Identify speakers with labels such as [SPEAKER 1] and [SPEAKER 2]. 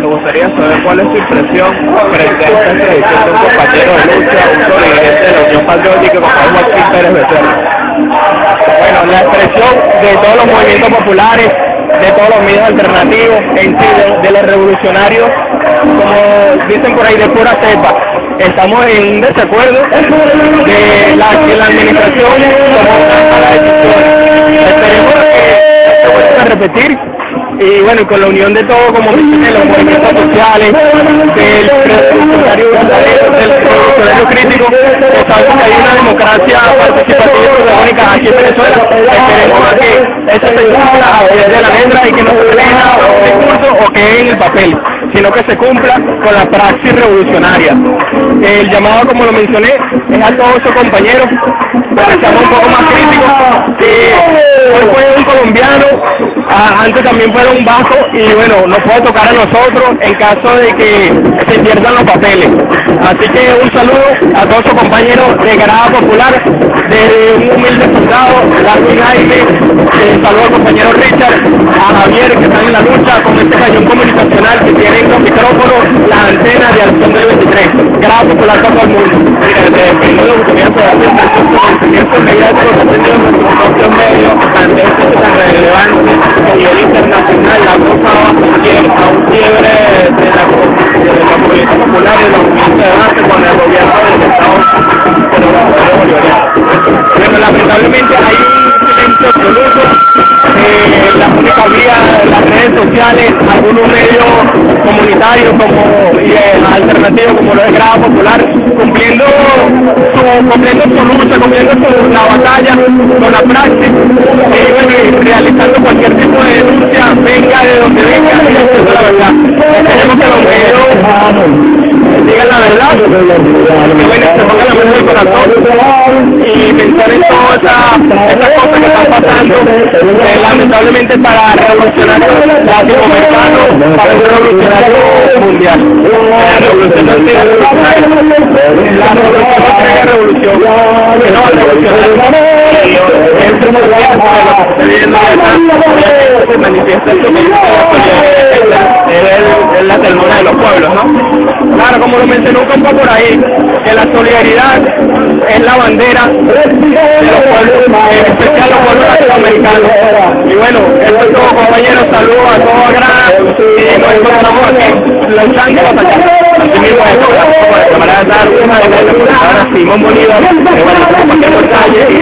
[SPEAKER 1] me gustaría saber cuál es su impresión frente a esta entrevista de un compañero de lucha, un sobreviviente de la Unión Patriótica como es Joaquín Pérez Becerra.
[SPEAKER 2] Bueno, la expresión de todos los movimientos populares, de todos los medios alternativos, en sí, de, los revolucionarios, como dicen por ahí, de pura cepa Estamos en desacuerdo de la, que la administración tomó una. Esperemos que se vuelva a repetir y bueno, con la unión de todo, como mencioné, los movimientos sociales, del verdadero, del revolucionario crítico, que sabemos que hay una democracia participativa y protagónica aquí en Venezuela, esperemos a que esa se cumpla a través de la letra y que no se lea un discurso o quede en el papel, sino que se cumpla con la praxis revolucionaria. El llamado, como lo mencioné, es a todos sus compañeros, para que seamos un poco más críticos, que hoy fue un colombiano, a- antes también fuera un bajo y bueno, nos puede tocar a nosotros en caso de que se pierdan los papeles. Así que un saludo a todos sus compañeros de Granada Popular, de un humilde soldado, Larry Jaime, eh, saludo al compañero Richard, a Javier que están en la lucha con este cañón comunicacional que tienen los micrófonos, la antena de Acción del 23. Granada Popular para todo el mundo.
[SPEAKER 1] Mira, de los a nivel internacional, la cosa va
[SPEAKER 2] como y eh, alternativos como lo es Grada Popular, cumpliendo su, cumpliendo su lucha, cumpliendo su, la batalla con la y realizando cualquier tipo de denuncia, venga de donde venga, y haciendo la verdad. Esperemos que los medios digan la verdad, que bueno, se pongan la mano en el corazón y pensar en todas esas cosas que están pasando, eh, lamentablemente para revolucionarios latinoamericanos, para un revolucionario mundial. La revolución no la revolución es revolución, que no revolucionario. Se manifiesta es la ternura de los pueblos, ¿no? Claro, como lo mencionó un compa por ahí, que la solidaridad es la bandera de los pueblos, en especial los pueblos latinoamericanos. Y bueno, eso es todo, compañeros, saludos a todos Granada y nos encontramos aquí luchando allá. Así mismo es, camarada dar una de computadoras Simón Bolívar, que en la calle